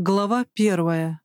Глава первая.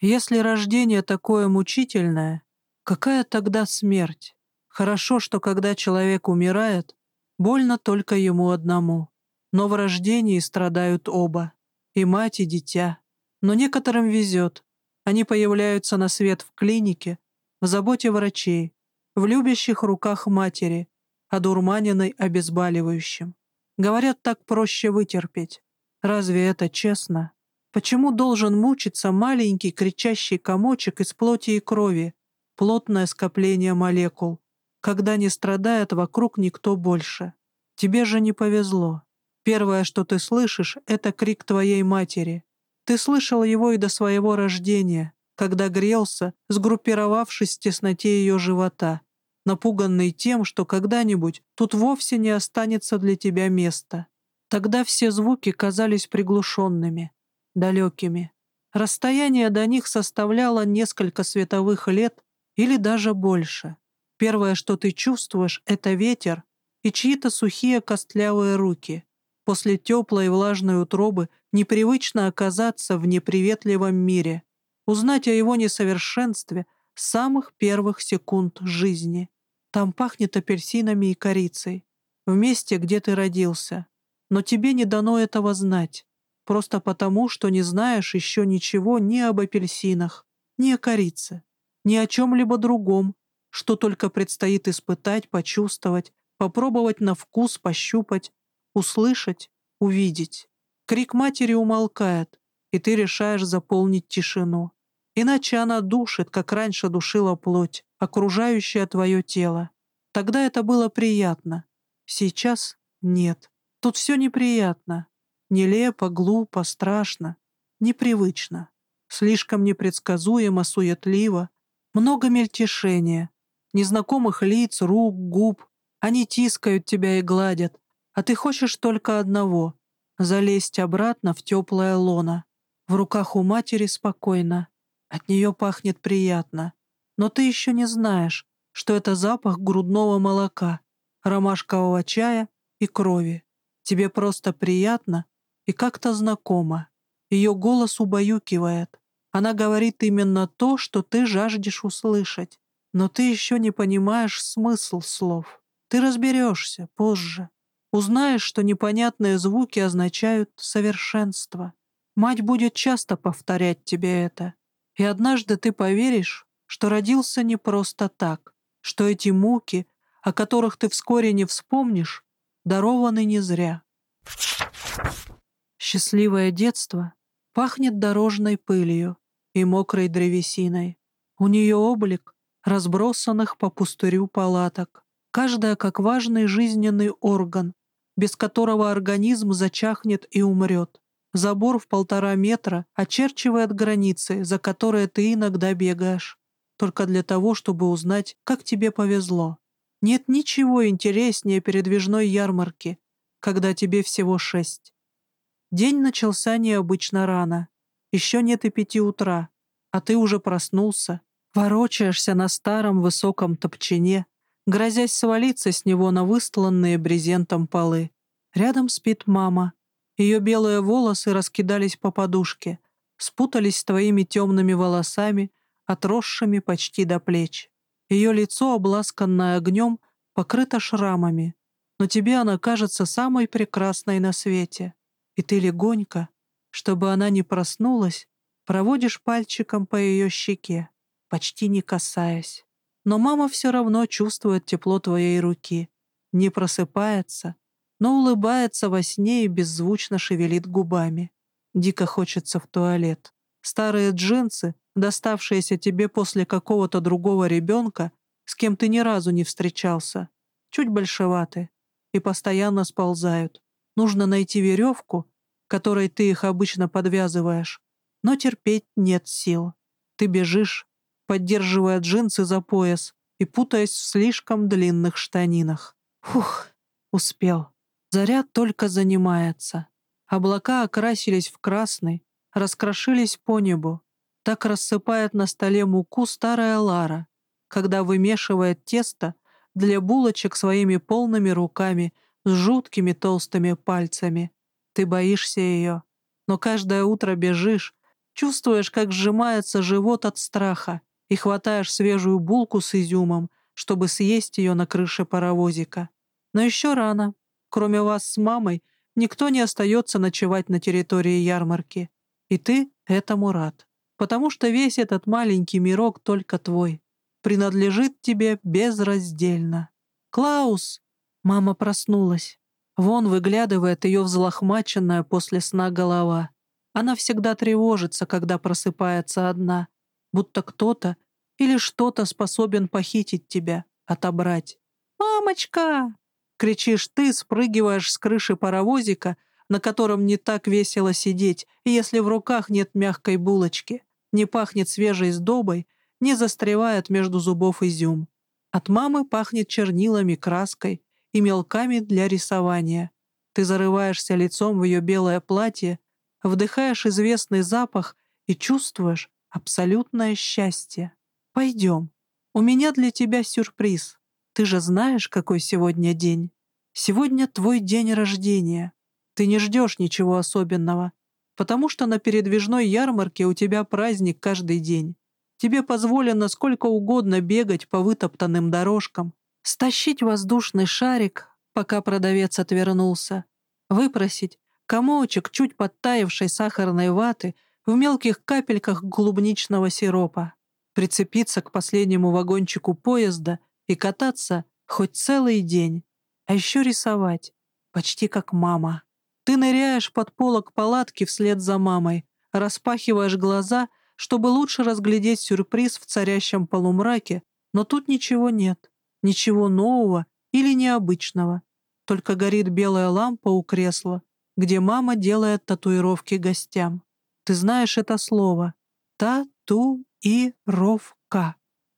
Если рождение такое мучительное, какая тогда смерть? Хорошо, что когда человек умирает, больно только ему одному. Но в рождении страдают оба, и мать, и дитя. Но некоторым везет. Они появляются на свет в клинике, в заботе врачей, в любящих руках матери, одурманенной обезболивающим. Говорят, так проще вытерпеть. Разве это честно? Почему должен мучиться маленький кричащий комочек из плоти и крови, плотное скопление молекул, когда не страдает вокруг никто больше? Тебе же не повезло. Первое, что ты слышишь, — это крик твоей матери. Ты слышал его и до своего рождения, когда грелся, сгруппировавшись в тесноте ее живота, напуганный тем, что когда-нибудь тут вовсе не останется для тебя места. Тогда все звуки казались приглушенными, далекими. Расстояние до них составляло несколько световых лет или даже больше. Первое, что ты чувствуешь, — это ветер и чьи-то сухие костлявые руки. После теплой и влажной утробы непривычно оказаться в неприветливом мире, узнать о его несовершенстве с самых первых секунд жизни. Там пахнет апельсинами и корицей, в месте, где ты родился. Но тебе не дано этого знать просто потому, что не знаешь еще ничего ни об апельсинах, ни о корице, ни о чем-либо другом, что только предстоит испытать, почувствовать, попробовать на вкус, пощупать, услышать, увидеть. Крик матери умолкает, и ты решаешь заполнить тишину. Иначе она душит, как раньше душила плоть, окружающая твое тело. Тогда это было приятно. Сейчас нет. Тут все неприятно. Нелепо, глупо, страшно, непривычно, слишком непредсказуемо, суетливо, много мельтешения, незнакомых лиц, рук, губ. Они тискают тебя и гладят, а ты хочешь только одного — залезть обратно в теплое лоно. В руках у матери спокойно, от нее пахнет приятно. Но ты еще не знаешь, что это запах грудного молока, ромашкового чая и крови. Тебе просто приятно, и как-то знакомо. Ее голос убаюкивает. Она говорит именно то, что ты жаждешь услышать. Но ты еще не понимаешь смысл слов. Ты разберешься позже. Узнаешь, что непонятные звуки означают совершенство. Мать будет часто повторять тебе это. И однажды ты поверишь, что родился не просто так, что эти муки, о которых ты вскоре не вспомнишь, дарованы не зря. Счастливое детство пахнет дорожной пылью и мокрой древесиной. У нее облик разбросанных по пустырю палаток, каждая как важный жизненный орган, без которого организм зачахнет и умрет. Забор в полтора метра очерчивает границы, за которые ты иногда бегаешь, только для того, чтобы узнать, как тебе повезло. Нет ничего интереснее передвижной ярмарки, когда тебе всего шесть. День начался необычно рано. Еще нет и пяти утра, а ты уже проснулся, ворочаешься на старом высоком топчине, грозясь свалиться с него на выстланные брезентом полы. Рядом спит мама. Ее белые волосы раскидались по подушке, спутались с твоими темными волосами, отросшими почти до плеч. Ее лицо, обласканное огнем, покрыто шрамами, но тебе она кажется самой прекрасной на свете и ты легонько, чтобы она не проснулась, проводишь пальчиком по ее щеке, почти не касаясь. Но мама все равно чувствует тепло твоей руки, не просыпается, но улыбается во сне и беззвучно шевелит губами. Дико хочется в туалет. Старые джинсы, доставшиеся тебе после какого-то другого ребенка, с кем ты ни разу не встречался, чуть большеваты и постоянно сползают. Нужно найти веревку, которой ты их обычно подвязываешь, но терпеть нет сил. Ты бежишь, поддерживая джинсы за пояс и путаясь в слишком длинных штанинах. Фух, успел. Заря только занимается. Облака окрасились в красный, раскрошились по небу. Так рассыпает на столе муку старая Лара, когда вымешивает тесто для булочек своими полными руками — с жуткими толстыми пальцами. Ты боишься ее. Но каждое утро бежишь, чувствуешь, как сжимается живот от страха, и хватаешь свежую булку с изюмом, чтобы съесть ее на крыше паровозика. Но еще рано. Кроме вас с мамой, никто не остается ночевать на территории ярмарки. И ты этому рад. Потому что весь этот маленький мирок только твой. Принадлежит тебе безраздельно. «Клаус!» Мама проснулась. Вон выглядывает ее взлохмаченная после сна голова. Она всегда тревожится, когда просыпается одна, будто кто-то или что-то способен похитить тебя, отобрать. «Мамочка!» — кричишь ты, спрыгиваешь с крыши паровозика, на котором не так весело сидеть, если в руках нет мягкой булочки, не пахнет свежей сдобой, не застревает между зубов изюм. От мамы пахнет чернилами, краской и мелками для рисования. Ты зарываешься лицом в ее белое платье вдыхаешь известный запах и чувствуешь абсолютное счастье. Пойдем. У меня для тебя сюрприз. Ты же знаешь, какой сегодня день. Сегодня твой день рождения. Ты не ждешь ничего особенного, потому что на передвижной ярмарке у тебя праздник каждый день. Тебе позволено сколько угодно бегать по вытоптанным дорожкам, стащить воздушный шарик, пока продавец отвернулся, выпросить комочек чуть подтаявшей сахарной ваты в мелких капельках клубничного сиропа, прицепиться к последнему вагончику поезда и кататься хоть целый день, а еще рисовать, почти как мама. Ты ныряешь под полок палатки вслед за мамой, распахиваешь глаза, чтобы лучше разглядеть сюрприз в царящем полумраке, но тут ничего нет, ничего нового или необычного. Только горит белая лампа у кресла, где мама делает татуировки гостям. Ты знаешь это слово. Та-ту-и-ров-ка.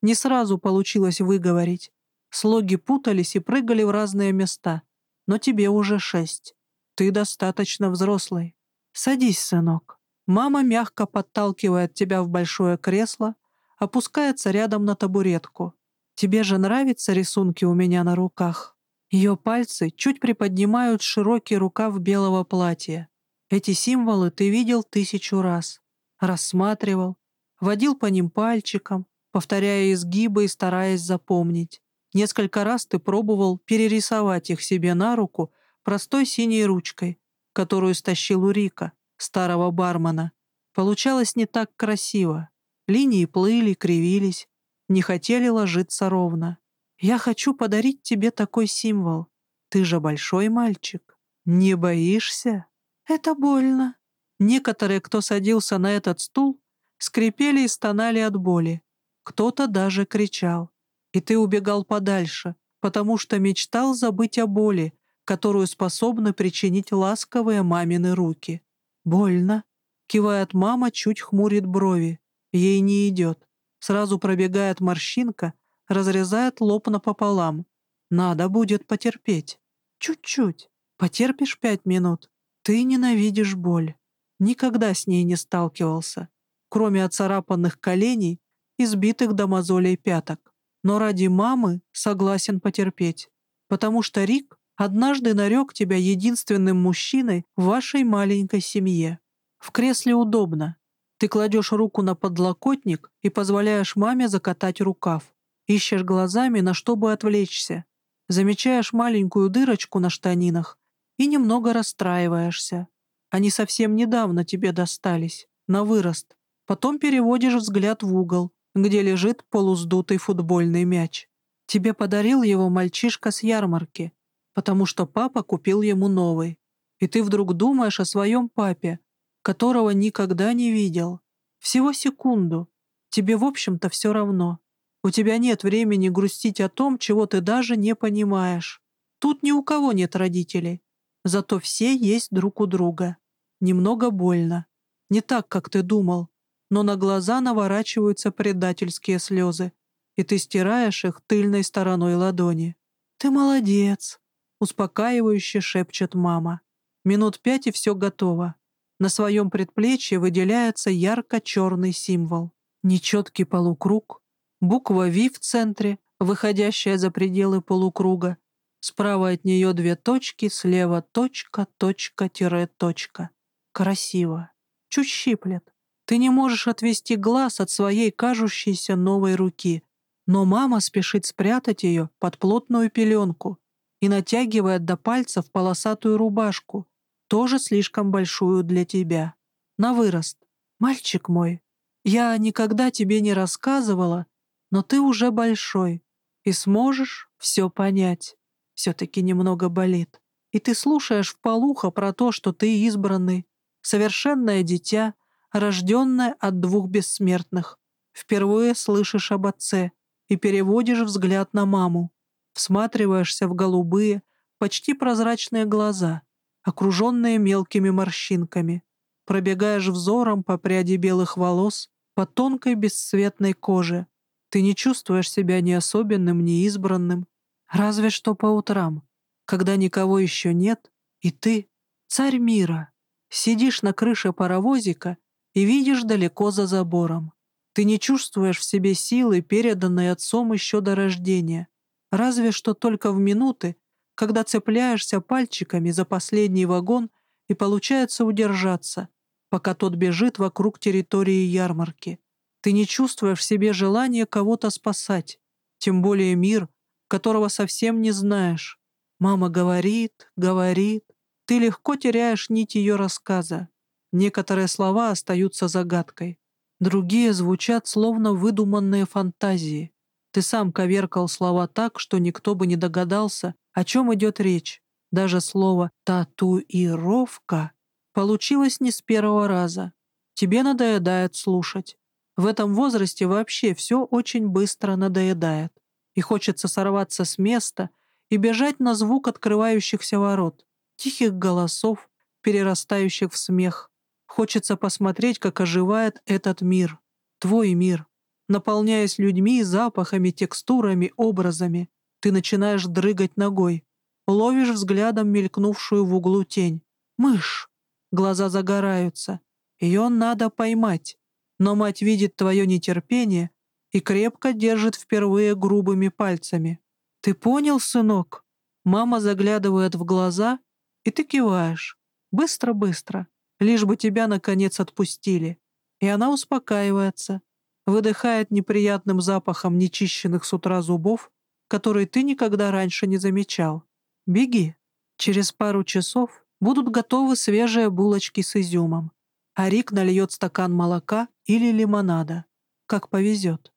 Не сразу получилось выговорить. Слоги путались и прыгали в разные места. Но тебе уже шесть. Ты достаточно взрослый. Садись, сынок. Мама мягко подталкивает тебя в большое кресло, опускается рядом на табуретку. Тебе же нравятся рисунки у меня на руках? Ее пальцы чуть приподнимают широкий рукав белого платья. Эти символы ты видел тысячу раз. Рассматривал, водил по ним пальчиком, повторяя изгибы и стараясь запомнить. Несколько раз ты пробовал перерисовать их себе на руку простой синей ручкой, которую стащил у Рика, старого бармена. Получалось не так красиво. Линии плыли, кривились, не хотели ложиться ровно. Я хочу подарить тебе такой символ. Ты же большой мальчик. Не боишься? Это больно. Некоторые, кто садился на этот стул, скрипели и стонали от боли. Кто-то даже кричал. И ты убегал подальше, потому что мечтал забыть о боли, которую способны причинить ласковые мамины руки. «Больно», — кивает мама, чуть хмурит брови. Ей не идет. Сразу пробегает морщинка, разрезает лоб напополам. Надо будет потерпеть. Чуть-чуть. Потерпишь пять минут. Ты ненавидишь боль. Никогда с ней не сталкивался, кроме оцарапанных коленей и сбитых до мозолей пяток. Но ради мамы согласен потерпеть, потому что Рик однажды нарек тебя единственным мужчиной в вашей маленькой семье. В кресле удобно. Ты кладешь руку на подлокотник и позволяешь маме закатать рукав. Ищешь глазами, на что бы отвлечься. Замечаешь маленькую дырочку на штанинах и немного расстраиваешься. Они совсем недавно тебе достались, на вырост. Потом переводишь взгляд в угол, где лежит полуздутый футбольный мяч. Тебе подарил его мальчишка с ярмарки, потому что папа купил ему новый. И ты вдруг думаешь о своем папе, которого никогда не видел. Всего секунду. Тебе, в общем-то, все равно. У тебя нет времени грустить о том, чего ты даже не понимаешь. Тут ни у кого нет родителей. Зато все есть друг у друга. Немного больно. Не так, как ты думал. Но на глаза наворачиваются предательские слезы, и ты стираешь их тыльной стороной ладони. «Ты молодец!» — успокаивающе шепчет мама. Минут пять, и все готово. На своем предплечье выделяется ярко-черный символ. Нечеткий полукруг, Буква «Ви» в центре, выходящая за пределы полукруга. Справа от нее две точки, слева точка, точка, тире, точка. Красиво. Чуть щиплет. Ты не можешь отвести глаз от своей кажущейся новой руки, но мама спешит спрятать ее под плотную пеленку и натягивает до пальцев полосатую рубашку, тоже слишком большую для тебя. На вырост. Мальчик мой, я никогда тебе не рассказывала, но ты уже большой и сможешь все понять. Все-таки немного болит. И ты слушаешь вполуха про то, что ты избранный, совершенное дитя, рожденное от двух бессмертных. Впервые слышишь об отце и переводишь взгляд на маму, всматриваешься в голубые, почти прозрачные глаза, окруженные мелкими морщинками, пробегаешь взором по пряди белых волос, по тонкой бесцветной коже. Ты не чувствуешь себя ни особенным, ни избранным, разве что по утрам, когда никого еще нет, и ты — царь мира, сидишь на крыше паровозика и видишь далеко за забором. Ты не чувствуешь в себе силы, переданной отцом еще до рождения, разве что только в минуты, когда цепляешься пальчиками за последний вагон и получается удержаться, пока тот бежит вокруг территории ярмарки. Ты не чувствуешь в себе желания кого-то спасать, тем более мир, которого совсем не знаешь. Мама говорит, говорит, ты легко теряешь нить ее рассказа. Некоторые слова остаются загадкой. Другие звучат словно выдуманные фантазии. Ты сам коверкал слова так, что никто бы не догадался, о чем идет речь. Даже слово «татуировка» получилось не с первого раза. Тебе надоедает слушать. В этом возрасте вообще все очень быстро надоедает. И хочется сорваться с места и бежать на звук открывающихся ворот, тихих голосов, перерастающих в смех, Хочется посмотреть, как оживает этот мир, твой мир. Наполняясь людьми, запахами, текстурами, образами, ты начинаешь дрыгать ногой. Ловишь взглядом мелькнувшую в углу тень. Мышь! Глаза загораются. Ее надо поймать. Но мать видит твое нетерпение и крепко держит впервые грубыми пальцами. «Ты понял, сынок?» Мама заглядывает в глаза, и ты киваешь. Быстро-быстро лишь бы тебя, наконец, отпустили. И она успокаивается, выдыхает неприятным запахом нечищенных с утра зубов, которые ты никогда раньше не замечал. Беги. Через пару часов будут готовы свежие булочки с изюмом, а Рик нальет стакан молока или лимонада, как повезет.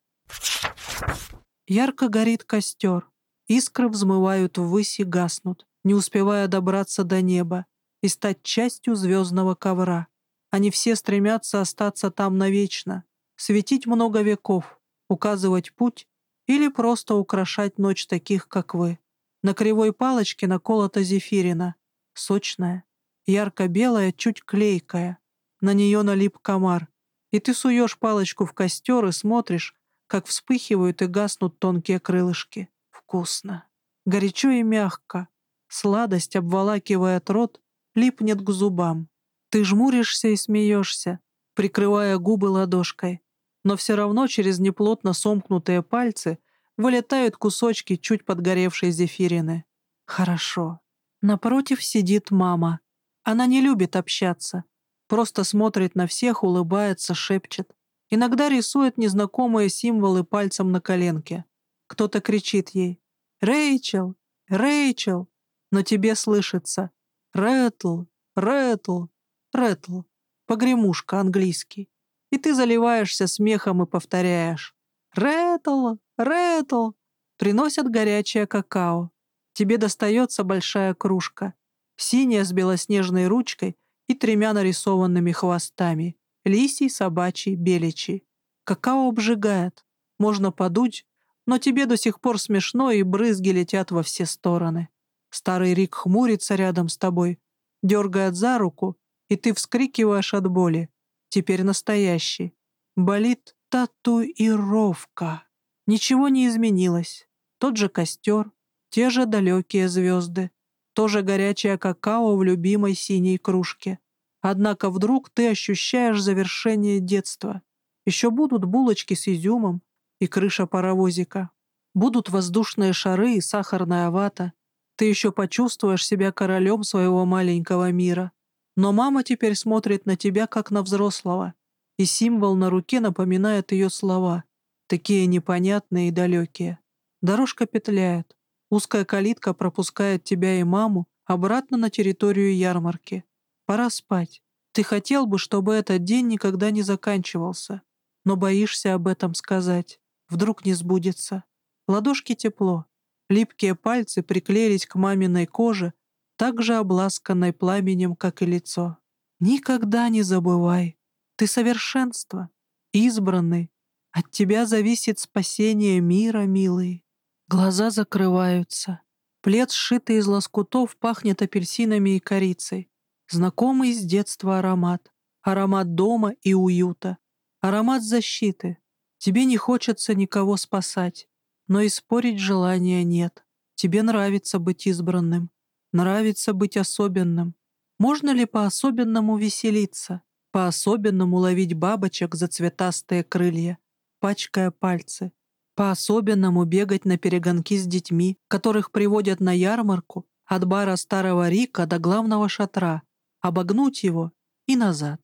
Ярко горит костер, искры взмывают ввысь и гаснут, не успевая добраться до неба, и стать частью звездного ковра. Они все стремятся остаться там навечно, светить много веков, указывать путь или просто украшать ночь таких, как вы. На кривой палочке наколота зефирина, сочная, ярко-белая, чуть клейкая. На нее налип комар, и ты суешь палочку в костер и смотришь, как вспыхивают и гаснут тонкие крылышки. Вкусно. Горячо и мягко. Сладость обволакивает рот липнет к зубам. Ты жмуришься и смеешься, прикрывая губы ладошкой, но все равно через неплотно сомкнутые пальцы вылетают кусочки чуть подгоревшей зефирины. Хорошо. Напротив сидит мама. Она не любит общаться. Просто смотрит на всех, улыбается, шепчет. Иногда рисует незнакомые символы пальцем на коленке. Кто-то кричит ей «Рэйчел! Рэйчел!» Но тебе слышится Рэтл, Рэтл, Рэтл. Погремушка английский. И ты заливаешься смехом и повторяешь. Рэтл, Рэтл. Приносят горячее какао. Тебе достается большая кружка. Синяя с белоснежной ручкой и тремя нарисованными хвостами. Лисий, собачий, беличий. Какао обжигает. Можно подуть, но тебе до сих пор смешно, и брызги летят во все стороны. Старый Рик хмурится рядом с тобой, дергает за руку, и ты вскрикиваешь от боли. Теперь настоящий. Болит татуировка. Ничего не изменилось. Тот же костер, те же далекие звезды, тоже горячее какао в любимой синей кружке. Однако вдруг ты ощущаешь завершение детства. Еще будут булочки с изюмом и крыша паровозика. Будут воздушные шары и сахарная вата. Ты еще почувствуешь себя королем своего маленького мира. Но мама теперь смотрит на тебя, как на взрослого, и символ на руке напоминает ее слова, такие непонятные и далекие. Дорожка петляет, узкая калитка пропускает тебя и маму обратно на территорию ярмарки. Пора спать. Ты хотел бы, чтобы этот день никогда не заканчивался, но боишься об этом сказать. Вдруг не сбудется. Ладошки тепло. Липкие пальцы приклеились к маминой коже, так же обласканной пламенем, как и лицо. Никогда не забывай. Ты совершенство, избранный. От тебя зависит спасение мира, милый. Глаза закрываются. Плед, сшитый из лоскутов, пахнет апельсинами и корицей. Знакомый с детства аромат. Аромат дома и уюта. Аромат защиты. Тебе не хочется никого спасать, но и спорить желания нет. Тебе нравится быть избранным, нравится быть особенным. Можно ли по-особенному веселиться, по-особенному ловить бабочек за цветастые крылья, пачкая пальцы, по-особенному бегать на перегонки с детьми, которых приводят на ярмарку от бара Старого Рика до главного шатра, обогнуть его и назад.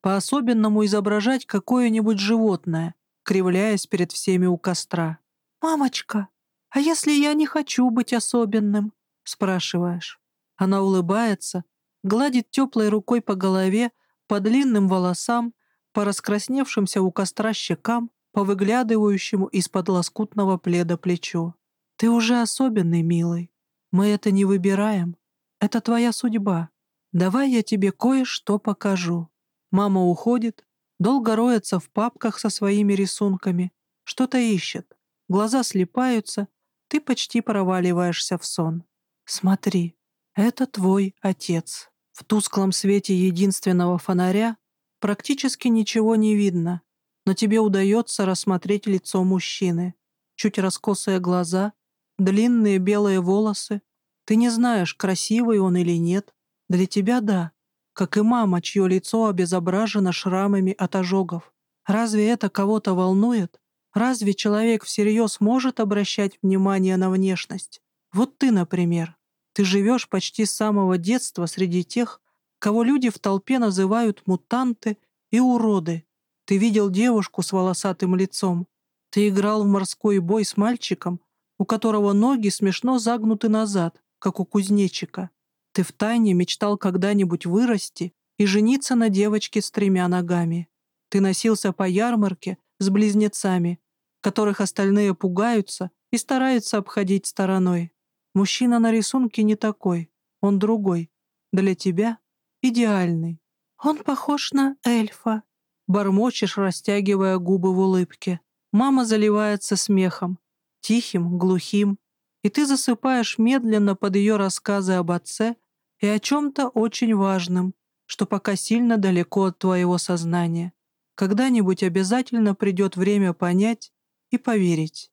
По-особенному изображать какое-нибудь животное, кривляясь перед всеми у костра. «Мамочка, а если я не хочу быть особенным?» — спрашиваешь. Она улыбается, гладит теплой рукой по голове, по длинным волосам, по раскрасневшимся у костра щекам, по выглядывающему из-под лоскутного пледа плечу. «Ты уже особенный, милый. Мы это не выбираем. Это твоя судьба. Давай я тебе кое-что покажу». Мама уходит, Долго роется в папках со своими рисунками, что-то ищет. Глаза слепаются, ты почти проваливаешься в сон. Смотри, это твой отец. В тусклом свете единственного фонаря практически ничего не видно, но тебе удается рассмотреть лицо мужчины. Чуть раскосые глаза, длинные белые волосы. Ты не знаешь, красивый он или нет. Для тебя — да как и мама, чье лицо обезображено шрамами от ожогов. Разве это кого-то волнует? Разве человек всерьез может обращать внимание на внешность? Вот ты, например. Ты живешь почти с самого детства среди тех, кого люди в толпе называют мутанты и уроды. Ты видел девушку с волосатым лицом. Ты играл в морской бой с мальчиком, у которого ноги смешно загнуты назад, как у кузнечика. Ты втайне мечтал когда-нибудь вырасти и жениться на девочке с тремя ногами. Ты носился по ярмарке с близнецами, которых остальные пугаются и стараются обходить стороной. Мужчина на рисунке не такой, он другой. Для тебя идеальный. Он похож на эльфа. Бормочешь, растягивая губы в улыбке. Мама заливается смехом, тихим, глухим, и ты засыпаешь медленно под ее рассказы об отце и о чем-то очень важном, что пока сильно далеко от твоего сознания. Когда-нибудь обязательно придет время понять и поверить.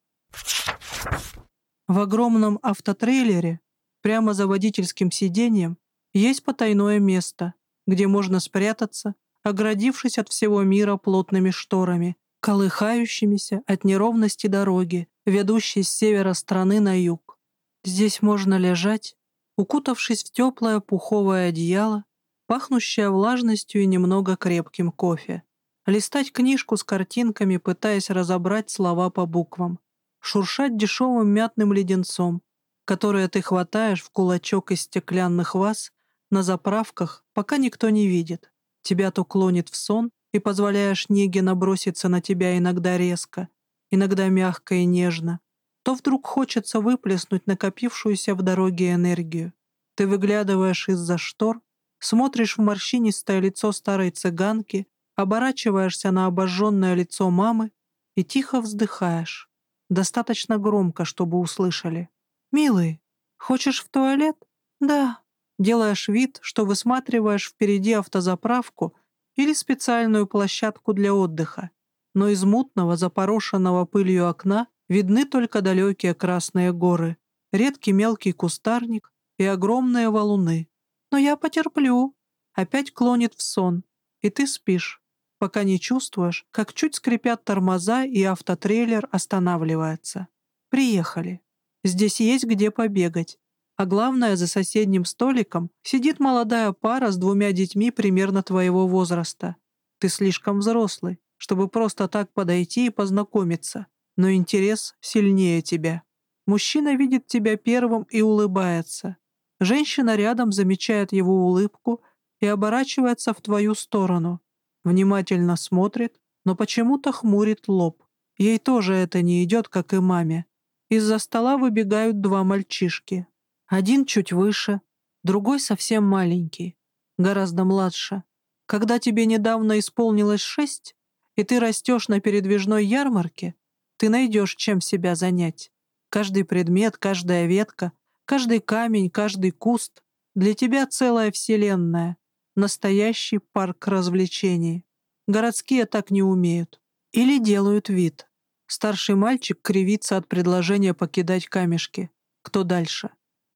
В огромном автотрейлере, прямо за водительским сиденьем, есть потайное место, где можно спрятаться, оградившись от всего мира плотными шторами, колыхающимися от неровности дороги, ведущей с севера страны на юг. Здесь можно лежать укутавшись в теплое пуховое одеяло, пахнущее влажностью и немного крепким кофе, листать книжку с картинками, пытаясь разобрать слова по буквам, шуршать дешевым мятным леденцом, которое ты хватаешь в кулачок из стеклянных ваз на заправках, пока никто не видит. Тебя то клонит в сон, и позволяешь неге наброситься на тебя иногда резко, иногда мягко и нежно, то вдруг хочется выплеснуть накопившуюся в дороге энергию. Ты выглядываешь из-за штор, смотришь в морщинистое лицо старой цыганки, оборачиваешься на обожженное лицо мамы и тихо вздыхаешь. Достаточно громко, чтобы услышали. «Милый, хочешь в туалет?» «Да». Делаешь вид, что высматриваешь впереди автозаправку или специальную площадку для отдыха, но из мутного, запорошенного пылью окна Видны только далекие красные горы, редкий мелкий кустарник и огромные валуны. Но я потерплю. Опять клонит в сон, и ты спишь, пока не чувствуешь, как чуть скрипят тормоза и автотрейлер останавливается. Приехали. Здесь есть где побегать. А главное, за соседним столиком сидит молодая пара с двумя детьми примерно твоего возраста. Ты слишком взрослый, чтобы просто так подойти и познакомиться, но интерес сильнее тебя. Мужчина видит тебя первым и улыбается. Женщина рядом замечает его улыбку и оборачивается в твою сторону. Внимательно смотрит, но почему-то хмурит лоб. Ей тоже это не идет, как и маме. Из-за стола выбегают два мальчишки. Один чуть выше, другой совсем маленький, гораздо младше. Когда тебе недавно исполнилось шесть, и ты растешь на передвижной ярмарке, ты найдешь чем себя занять. Каждый предмет, каждая ветка, каждый камень, каждый куст — для тебя целая вселенная, настоящий парк развлечений. Городские так не умеют. Или делают вид. Старший мальчик кривится от предложения покидать камешки. Кто дальше?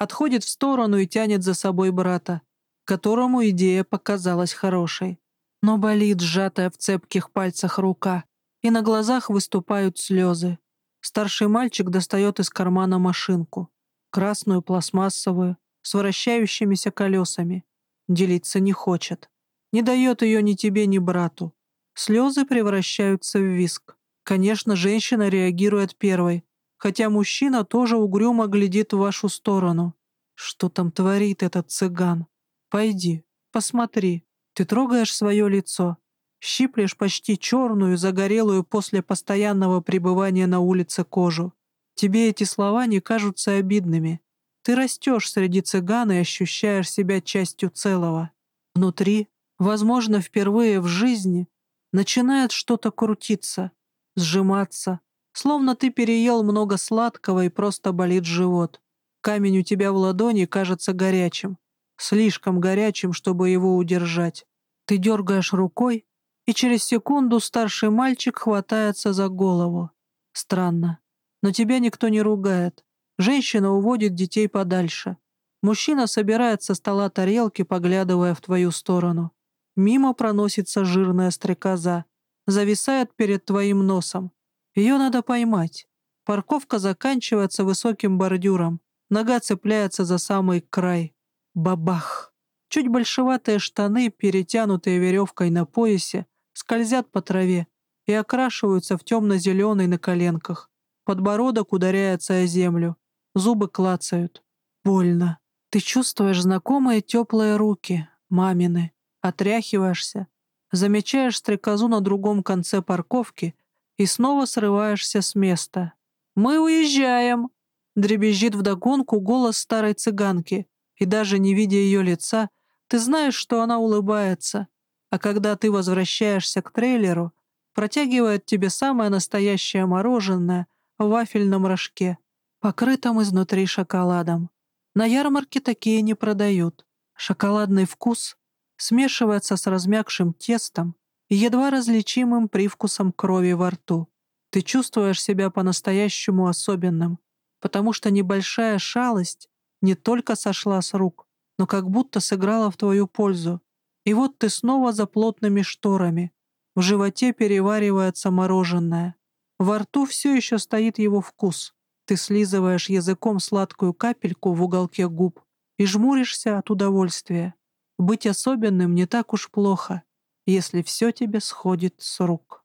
отходит в сторону и тянет за собой брата, которому идея показалась хорошей. Но болит сжатая в цепких пальцах рука, и на глазах выступают слезы. Старший мальчик достает из кармана машинку, красную пластмассовую, с вращающимися колесами. Делиться не хочет. Не дает ее ни тебе, ни брату. Слезы превращаются в виск. Конечно, женщина реагирует первой, хотя мужчина тоже угрюмо глядит в вашу сторону. Что там творит этот цыган? Пойди, посмотри. Ты трогаешь свое лицо, щиплешь почти черную, загорелую после постоянного пребывания на улице кожу. Тебе эти слова не кажутся обидными. Ты растешь среди цыган и ощущаешь себя частью целого. Внутри, возможно, впервые в жизни, начинает что-то крутиться, сжиматься, Словно ты переел много сладкого и просто болит живот. Камень у тебя в ладони кажется горячим. Слишком горячим, чтобы его удержать. Ты дергаешь рукой, и через секунду старший мальчик хватается за голову. Странно. Но тебя никто не ругает. Женщина уводит детей подальше. Мужчина собирает со стола тарелки, поглядывая в твою сторону. Мимо проносится жирная стрекоза. Зависает перед твоим носом. Ее надо поймать. Парковка заканчивается высоким бордюром. Нога цепляется за самый край. Бабах! Чуть большеватые штаны, перетянутые веревкой на поясе, скользят по траве и окрашиваются в темно-зеленый на коленках. Подбородок ударяется о землю. Зубы клацают. Больно. Ты чувствуешь знакомые теплые руки, мамины. Отряхиваешься. Замечаешь стрекозу на другом конце парковки и снова срываешься с места. «Мы уезжаем!» — дребезжит вдогонку голос старой цыганки, и даже не видя ее лица, ты знаешь, что она улыбается, а когда ты возвращаешься к трейлеру, протягивает тебе самое настоящее мороженое в вафельном рожке, покрытом изнутри шоколадом. На ярмарке такие не продают. Шоколадный вкус смешивается с размягшим тестом, едва различимым привкусом крови во рту. Ты чувствуешь себя по-настоящему особенным, потому что небольшая шалость не только сошла с рук, но как будто сыграла в твою пользу. И вот ты снова за плотными шторами. В животе переваривается мороженое. Во рту все еще стоит его вкус. Ты слизываешь языком сладкую капельку в уголке губ и жмуришься от удовольствия. Быть особенным не так уж плохо если все тебе сходит с рук.